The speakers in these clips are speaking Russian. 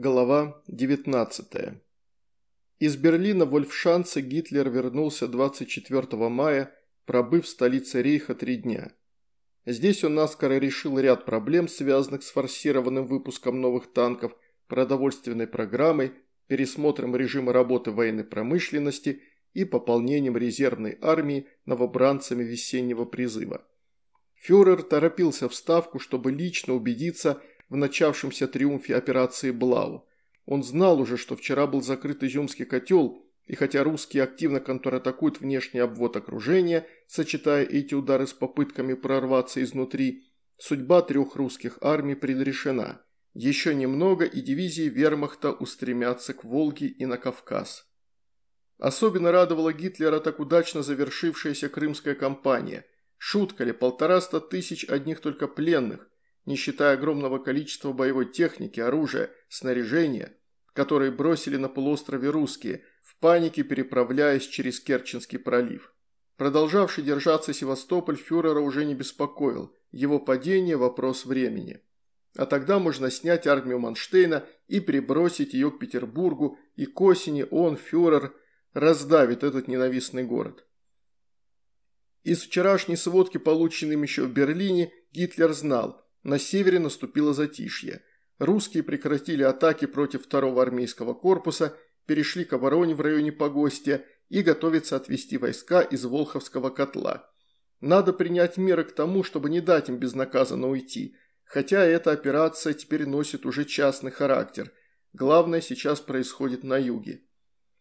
Глава 19. Из Берлина в Вольфшанце Гитлер вернулся 24 мая, пробыв в столице Рейха три дня. Здесь он наскоро решил ряд проблем, связанных с форсированным выпуском новых танков, продовольственной программой, пересмотром режима работы военной промышленности и пополнением резервной армии новобранцами весеннего призыва. Фюрер торопился в Ставку, чтобы лично убедиться – в начавшемся триумфе операции «Блау». Он знал уже, что вчера был закрыт Изюмский котел, и хотя русские активно контратакуют внешний обвод окружения, сочетая эти удары с попытками прорваться изнутри, судьба трех русских армий предрешена. Еще немного, и дивизии вермахта устремятся к Волге и на Кавказ. Особенно радовала Гитлера так удачно завершившаяся крымская кампания. Шутка ли, полтораста тысяч одних только пленных – не считая огромного количества боевой техники, оружия, снаряжения, которые бросили на полуострове русские, в панике переправляясь через Керченский пролив. Продолжавший держаться Севастополь фюрера уже не беспокоил, его падение – вопрос времени. А тогда можно снять армию Манштейна и перебросить ее к Петербургу, и к осени он, фюрер, раздавит этот ненавистный город. Из вчерашней сводки, полученной еще в Берлине, Гитлер знал – на севере наступило затишье. Русские прекратили атаки против второго армейского корпуса, перешли к обороне в районе Погостия и готовятся отвести войска из Волховского котла. Надо принять меры к тому, чтобы не дать им безнаказанно уйти, хотя эта операция теперь носит уже частный характер. Главное сейчас происходит на юге.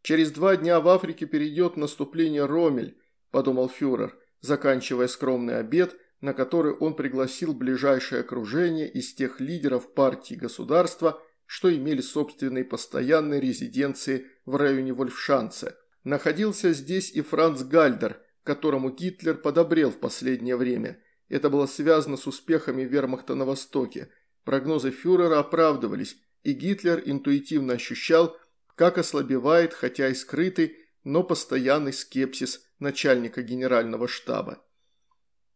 Через два дня в Африке перейдет наступление Ромель, подумал фюрер, заканчивая скромный обед – на который он пригласил ближайшее окружение из тех лидеров партии государства, что имели собственные постоянные резиденции в районе Вольфшанце. Находился здесь и Франц Гальдер, которому Гитлер подобрел в последнее время. Это было связано с успехами вермахта на Востоке. Прогнозы фюрера оправдывались, и Гитлер интуитивно ощущал, как ослабевает, хотя и скрытый, но постоянный скепсис начальника генерального штаба.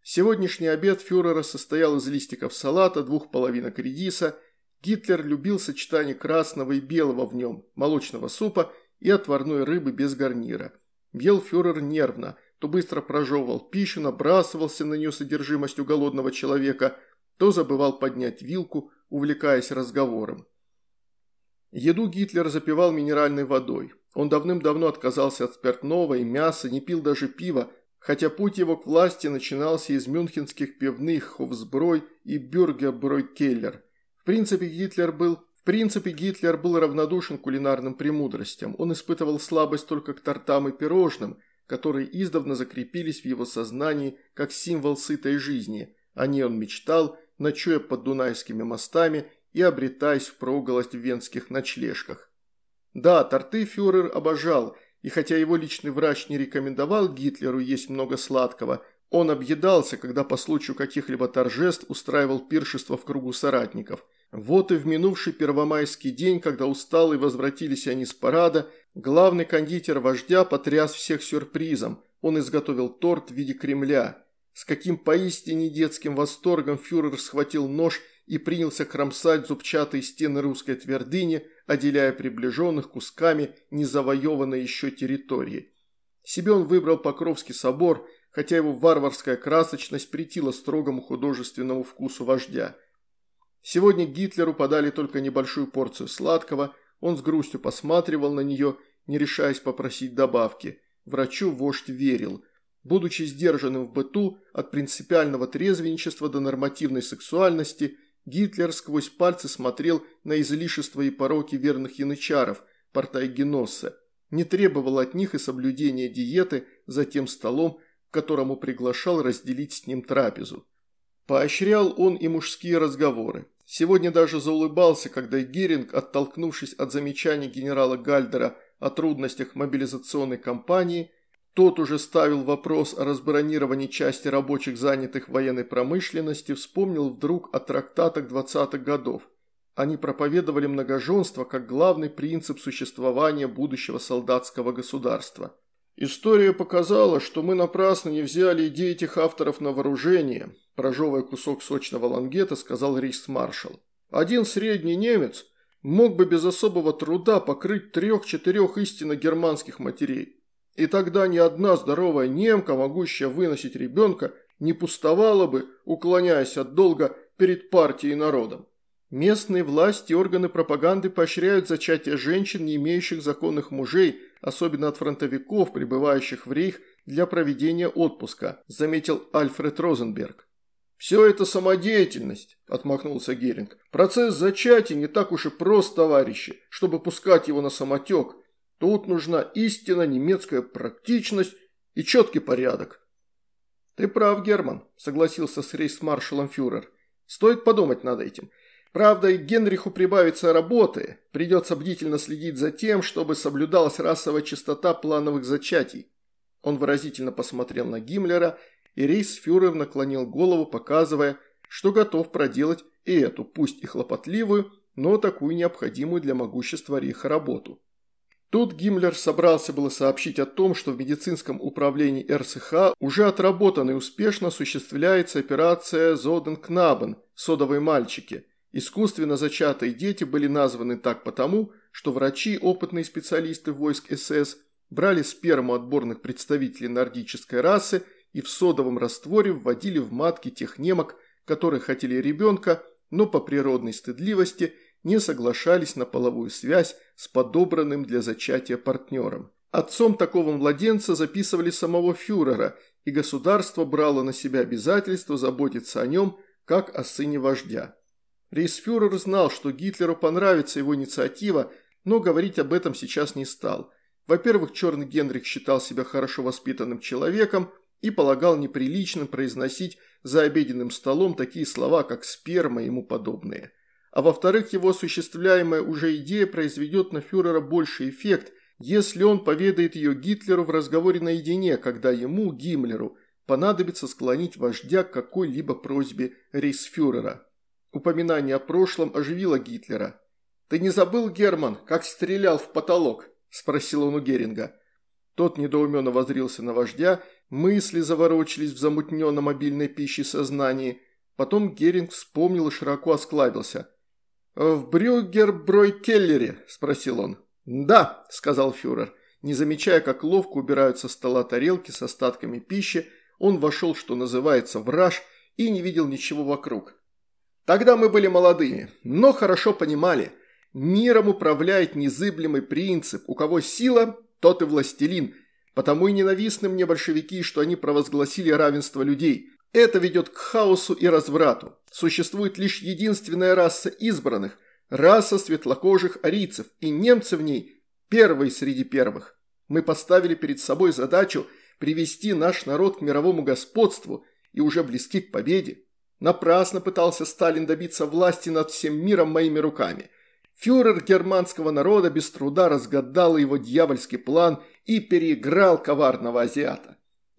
Сегодняшний обед фюрера состоял из листиков салата, двух половинок редиса. Гитлер любил сочетание красного и белого в нем, молочного супа и отварной рыбы без гарнира. Ел фюрер нервно, то быстро прожевывал пищу, набрасывался на нее содержимостью голодного человека, то забывал поднять вилку, увлекаясь разговором. Еду Гитлер запивал минеральной водой. Он давным-давно отказался от спиртного и мяса, не пил даже пива, хотя путь его к власти начинался из мюнхенских пивных Хофсброй и Бюргерброй-Келлер. В принципе, Гитлер был в принципе, Гитлер был равнодушен кулинарным премудростям. Он испытывал слабость только к тортам и пирожным, которые издавна закрепились в его сознании как символ сытой жизни. О ней он мечтал, ночуя под дунайскими мостами и обретаясь в проголость в венских ночлежках. Да, торты фюрер обожал – и хотя его личный врач не рекомендовал Гитлеру есть много сладкого, он объедался, когда по случаю каких-либо торжеств устраивал пиршество в кругу соратников. Вот и в минувший первомайский день, когда усталые возвратились они с парада, главный кондитер вождя потряс всех сюрпризом. Он изготовил торт в виде Кремля. С каким поистине детским восторгом фюрер схватил нож и принялся кромсать зубчатые стены русской твердыни, отделяя приближенных кусками незавоеванной еще территории. Себе он выбрал Покровский собор, хотя его варварская красочность претила строгому художественному вкусу вождя. Сегодня Гитлеру подали только небольшую порцию сладкого, он с грустью посматривал на нее, не решаясь попросить добавки. Врачу вождь верил. Будучи сдержанным в быту, от принципиального трезвенничества до нормативной сексуальности – Гитлер сквозь пальцы смотрел на излишества и пороки верных янычаров, Портайгеносса, не требовал от них и соблюдения диеты за тем столом, которому приглашал разделить с ним трапезу. Поощрял он и мужские разговоры. Сегодня даже заулыбался, когда Геринг, оттолкнувшись от замечаний генерала Гальдера о трудностях мобилизационной кампании, тот уже ставил вопрос о разбронировании части рабочих, занятых военной промышленности, вспомнил вдруг о трактатах 20-х годов. Они проповедовали многоженство как главный принцип существования будущего солдатского государства. «История показала, что мы напрасно не взяли идеи этих авторов на вооружение», прожевывая кусок сочного лангета, сказал рейхсмаршал. «Один средний немец мог бы без особого труда покрыть трех-четырех истинно германских матерей. И тогда ни одна здоровая немка, могущая выносить ребенка, не пустовала бы, уклоняясь от долга перед партией и народом. Местные власти и органы пропаганды поощряют зачатие женщин, не имеющих законных мужей, особенно от фронтовиков, прибывающих в рейх для проведения отпуска, заметил Альфред Розенберг. «Все это самодеятельность», – отмахнулся Геринг. «Процесс зачатия не так уж и прост, товарищи, чтобы пускать его на самотек. Тут нужна истинно немецкая практичность и четкий порядок». «Ты прав, Герман», – согласился с рейс-маршалом фюрер. «Стоит подумать над этим. Правда, и Генриху прибавится работы. Придется бдительно следить за тем, чтобы соблюдалась расовая чистота плановых зачатий». Он выразительно посмотрел на Гиммлера – и рейсфюрер наклонил голову, показывая, что готов проделать и эту, пусть и хлопотливую, но такую необходимую для могущества Рейха работу. Тут Гиммлер собрался было сообщить о том, что в медицинском управлении РСХ уже отработана и успешно осуществляется операция «Зоденкнабен» – «Содовые мальчики». Искусственно зачатые дети были названы так потому, что врачи, опытные специалисты войск СС, брали сперму отборных представителей нордической расы и в содовом растворе вводили в матки тех немок, которые хотели ребенка, но по природной стыдливости не соглашались на половую связь с подобранным для зачатия партнером. Отцом такого младенца записывали самого фюрера, и государство брало на себя обязательство заботиться о нем, как о сыне вождя. Рейсфюрер знал, что Гитлеру понравится его инициатива, но говорить об этом сейчас не стал. Во-первых, Черный Генрих считал себя хорошо воспитанным человеком – и полагал неприличным произносить за обеденным столом такие слова, как «сперма» и ему подобные. А во-вторых, его осуществляемая уже идея произведет на фюрера больший эффект, если он поведает ее Гитлеру в разговоре наедине, когда ему, Гиммлеру, понадобится склонить вождя к какой-либо просьбе рейсфюрера. Упоминание о прошлом оживило Гитлера. «Ты не забыл, Герман, как стрелял в потолок?» – спросил он у Геринга. Тот недоуменно возрился на вождя Мысли заворочились в замутненном мобильной пище сознании. Потом Геринг вспомнил и широко осклабился. «В Брюгер-Бройкеллере?» – спросил он. «Да», – сказал фюрер. Не замечая, как ловко убирают со стола тарелки с остатками пищи, он вошел, что называется, в раж и не видел ничего вокруг. Тогда мы были молодыми, но хорошо понимали. Миром управляет незыблемый принцип. У кого сила, тот и властелин – Потому и ненавистны мне большевики, что они провозгласили равенство людей. Это ведет к хаосу и разврату. Существует лишь единственная раса избранных – раса светлокожих арийцев, и немцы в ней – первые среди первых. Мы поставили перед собой задачу привести наш народ к мировому господству и уже близки к победе. Напрасно пытался Сталин добиться власти над всем миром моими руками. Фюрер германского народа без труда разгадал его дьявольский план и переиграл коварного азиата.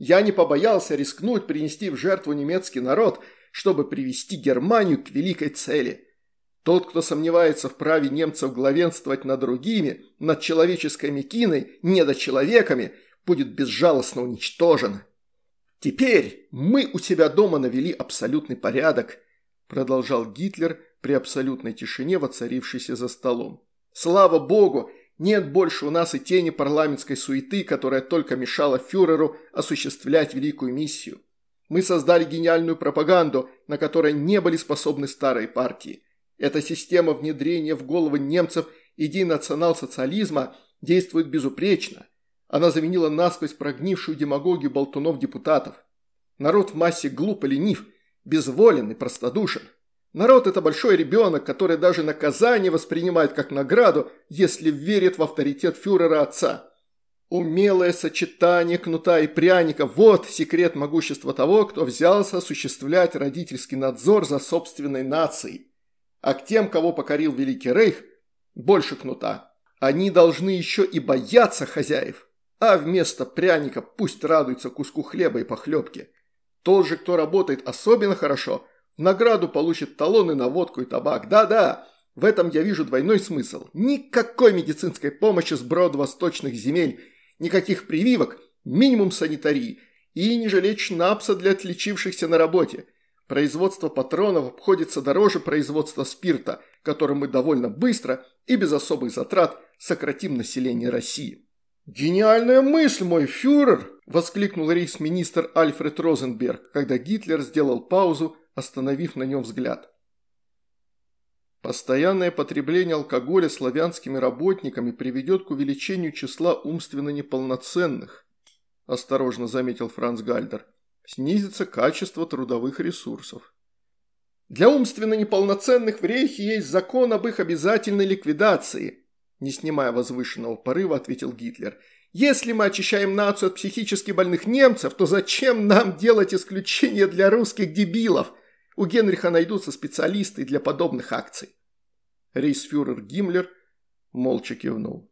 Я не побоялся рискнуть принести в жертву немецкий народ, чтобы привести Германию к великой цели. Тот, кто сомневается в праве немцев главенствовать над другими, над человеческой мекиной, недочеловеками, будет безжалостно уничтожен. Теперь мы у себя дома навели абсолютный порядок, продолжал Гитлер, при абсолютной тишине, воцарившейся за столом. «Слава богу, нет больше у нас и тени парламентской суеты, которая только мешала фюреру осуществлять великую миссию. Мы создали гениальную пропаганду, на которой не были способны старые партии. Эта система внедрения в головы немцев идей национал-социализма действует безупречно. Она заменила насквозь прогнившую демагогию болтунов-депутатов. Народ в массе глуп и ленив, безволен и простодушен. Народ – это большой ребенок, который даже наказание воспринимает как награду, если верит в авторитет фюрера отца. Умелое сочетание кнута и пряника – вот секрет могущества того, кто взялся осуществлять родительский надзор за собственной нацией. А к тем, кого покорил Великий Рейх, больше кнута. Они должны еще и бояться хозяев, а вместо пряника пусть радуются куску хлеба и похлебки. Тот же, кто работает особенно хорошо – Награду получит талоны на водку и табак. Да-да, в этом я вижу двойной смысл. Никакой медицинской помощи с брод восточных земель, никаких прививок, минимум санитарии и не жалеть шнапса для отличившихся на работе. Производство патронов обходится дороже производства спирта, которым мы довольно быстро и без особых затрат сократим население России. «Гениальная мысль, мой фюрер!» – воскликнул рейс-министр Альфред Розенберг, когда Гитлер сделал паузу, остановив на нем взгляд. Постоянное потребление алкоголя славянскими работниками приведет к увеличению числа умственно неполноценных, осторожно заметил Франц Гальдер. Снизится качество трудовых ресурсов. Для умственно неполноценных в рейхе есть закон об их обязательной ликвидации, не снимая возвышенного порыва, ответил Гитлер. Если мы очищаем нацию от психически больных немцев, то зачем нам делать исключение для русских дебилов – у Генриха найдутся специалисты для подобных акций. Рейсфюрер Гиммлер молча кивнул.